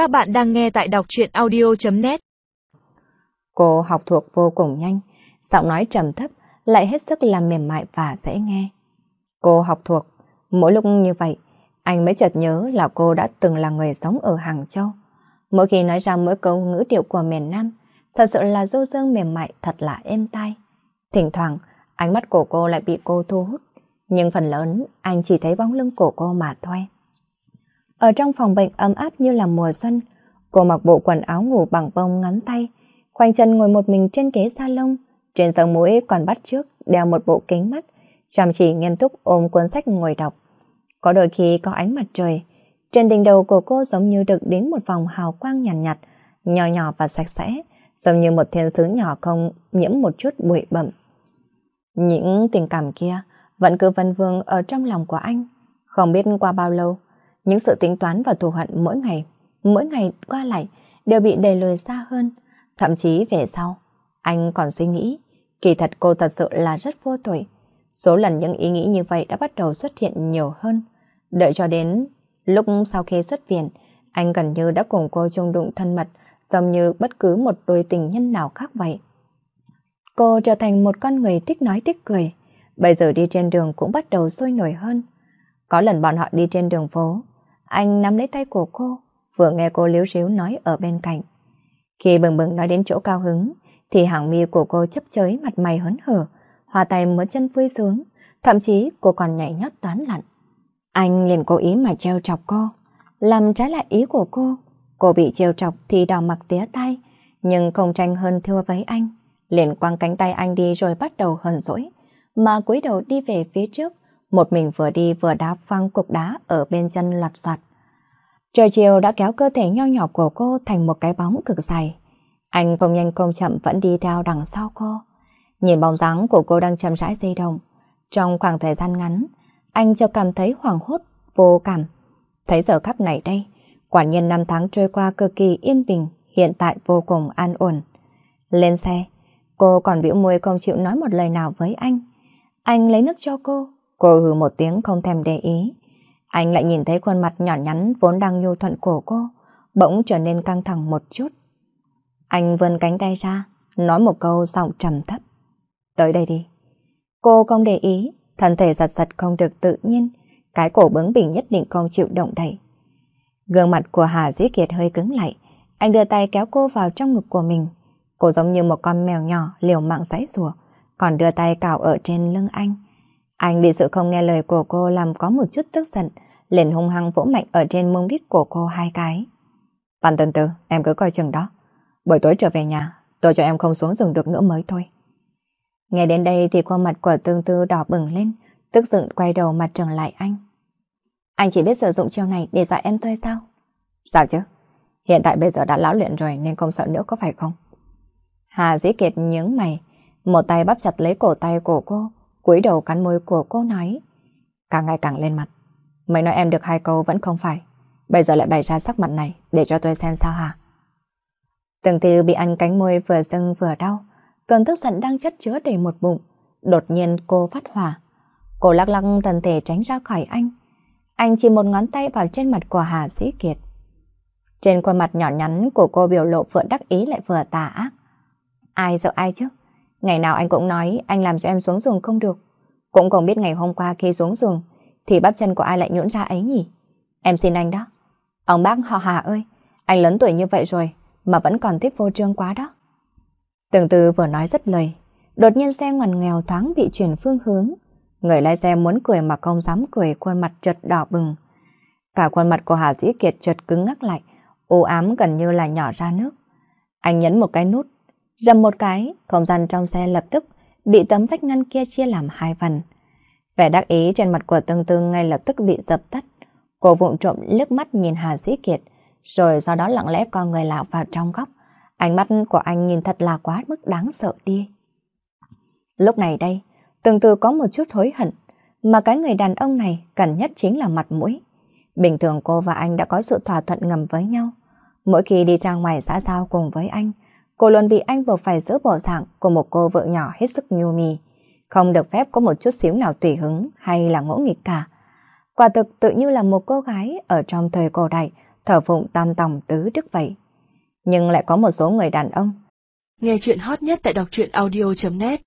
Các bạn đang nghe tại đọc truyện audio.net Cô học thuộc vô cùng nhanh, giọng nói trầm thấp, lại hết sức là mềm mại và dễ nghe. Cô học thuộc, mỗi lúc như vậy, anh mới chợt nhớ là cô đã từng là người sống ở Hàng Châu. Mỗi khi nói ra mỗi câu ngữ điệu của miền Nam, thật sự là du dương mềm mại thật là êm tai. Thỉnh thoảng, ánh mắt của cô lại bị cô thu hút, nhưng phần lớn anh chỉ thấy bóng lưng của cô mà thôi. Ở trong phòng bệnh ấm áp như là mùa xuân, cô mặc bộ quần áo ngủ bằng bông ngắn tay, khoanh chân ngồi một mình trên ghế salon, trên sống mũi còn bắt trước đeo một bộ kính mắt, chăm chỉ nghiêm túc ôm cuốn sách ngồi đọc. Có đôi khi có ánh mặt trời, trên đỉnh đầu của cô giống như được đến một vòng hào quang nhàn nhạt, nhạt, nhỏ nhỏ và sạch sẽ, giống như một thiên sứ nhỏ không nhiễm một chút bụi bẩm. Những tình cảm kia vẫn cứ vân vương ở trong lòng của anh. Không biết qua bao lâu, những sự tính toán và thù hận mỗi ngày, mỗi ngày qua lại đều bị đẩy lùi xa hơn. Thậm chí về sau, anh còn suy nghĩ, kỳ thật cô thật sự là rất vô tội. Số lần những ý nghĩ như vậy đã bắt đầu xuất hiện nhiều hơn. Đợi cho đến lúc sau khi xuất viện, anh gần như đã cùng cô chung đụng thân mật, giống như bất cứ một đôi tình nhân nào khác vậy. Cô trở thành một con người thích nói thích cười, bây giờ đi trên đường cũng bắt đầu sôi nổi hơn. Có lần bọn họ đi trên đường phố, anh nắm lấy tay của cô, vừa nghe cô liếu xíu nói ở bên cạnh. Khi bừng bừng nói đến chỗ cao hứng, thì hàng mi của cô chấp chới mặt mày hớn hở, hòa tay múa chân vui sướng, thậm chí cô còn nhảy nhót toán lặn. Anh liền cố ý mà treo chọc cô, làm trái lại ý của cô. Cô bị treo chọc thì đỏ mặt tía tay, nhưng không tranh hơn thua với anh. Liền quăng cánh tay anh đi rồi bắt đầu hờn dỗi, mà cúi đầu đi về phía trước, một mình vừa đi vừa đá văng cục đá ở bên chân lặt soạt. Trời chiều đã kéo cơ thể nho nhỏ của cô thành một cái bóng cực dài. Anh không nhanh không chậm vẫn đi theo đằng sau cô. Nhìn bóng dáng của cô đang chậm rãi di động. Trong khoảng thời gian ngắn, anh chợt cảm thấy hoảng hốt, vô cảm. Thấy giờ khắc này đây, quả nhiên năm tháng trôi qua cực kỳ yên bình, hiện tại vô cùng an ổn. Lên xe, cô còn biểu môi không chịu nói một lời nào với anh. Anh lấy nước cho cô, cô hừ một tiếng không thèm để ý. Anh lại nhìn thấy khuôn mặt nhỏ nhắn vốn đang nhu thuận của cô, bỗng trở nên căng thẳng một chút. Anh vươn cánh tay ra, nói một câu giọng trầm thấp. Tới đây đi. Cô không để ý, thân thể giật giật không được tự nhiên, cái cổ bướng bỉnh nhất định không chịu động đậy. Gương mặt của Hà Dĩ Kiệt hơi cứng lại, anh đưa tay kéo cô vào trong ngực của mình. Cô giống như một con mèo nhỏ liều mạng giãy rùa, còn đưa tay cào ở trên lưng anh. Anh bị sự không nghe lời của cô làm có một chút tức giận, liền hung hăng vỗ mạnh ở trên mông đít của cô hai cái. Bạn tân tư, em cứ coi chừng đó. Buổi tối trở về nhà, tôi cho em không xuống giường được nữa mới thôi. Nghe đến đây thì khuôn mặt của tương tư đỏ bừng lên, tức giận quay đầu mặt trừng lại anh. Anh chỉ biết sử dụng chiêu này để dọa em thôi sao? Sao chứ? Hiện tại bây giờ đã lão luyện rồi nên không sợ nữa có phải không? Hà Dĩ Kiệt nhướng mày, một tay bắp chặt lấy cổ tay của cô, cúi đầu cắn môi của cô nói. Càng ngày càng lên mặt. mấy nói em được hai câu vẫn không phải. Bây giờ lại bày ra sắc mặt này để cho tôi xem sao hả? Từng thư bị ăn cánh môi vừa dưng vừa đau. Cơn tức giận đang chất chứa đầy một bụng. Đột nhiên cô phát hỏa. Cô lắc lắc thân thể tránh ra khỏi anh. Anh chỉ một ngón tay vào trên mặt của Hà Sĩ Kiệt. Trên khuôn mặt nhỏ nhắn của cô biểu lộ vừa đắc ý lại vừa tà ác. Ai sợ ai chứ? Ngày nào anh cũng nói anh làm cho em xuống giường không được. Cũng không biết ngày hôm qua khi xuống giường thì bắp chân của ai lại nhũn ra ấy nhỉ? Em xin anh đó. Ông bác họ Hà ơi, anh lớn tuổi như vậy rồi mà vẫn còn tiếp vô trương quá đó. Từng từ vừa nói rất lời, đột nhiên xe ngoằn nghèo thoáng bị chuyển phương hướng. Người lái xe muốn cười mà không dám cười khuôn mặt chợt đỏ bừng. Cả khuôn mặt của Hà Dĩ Kiệt chợt cứng ngắc lại, u ám gần như là nhỏ ra nước. Anh nhấn một cái nút, rầm một cái, không gian trong xe lập tức bị tấm vách ngăn kia chia làm hai phần. Vẻ đắc ý trên mặt của Tương Tương ngay lập tức bị dập tắt. Cô vụng trộm liếc mắt nhìn Hà Dĩ Kiệt, rồi sau đó lặng lẽ con người lão vào trong góc. Ánh mắt của anh nhìn thật là quá mức đáng sợ đi. Lúc này đây, Tương Tư có một chút hối hận, mà cái người đàn ông này cần nhất chính là mặt mũi. Bình thường cô và anh đã có sự thỏa thuận ngầm với nhau. Mỗi khi đi ra ngoài xã giao cùng với anh, cô luôn bị anh buộc phải giữ bộ dạng của một cô vợ nhỏ hết sức nhu mì. Không được phép có một chút xíu nào tùy hứng hay là ngỗ nghịch cả. Quả thực tự như là một cô gái ở trong thời cổ đại, thở phụng tam tòng tứ đức vậy. Nhưng lại có một số người đàn ông. Nghe chuyện hot nhất tại đọc truyện audio.net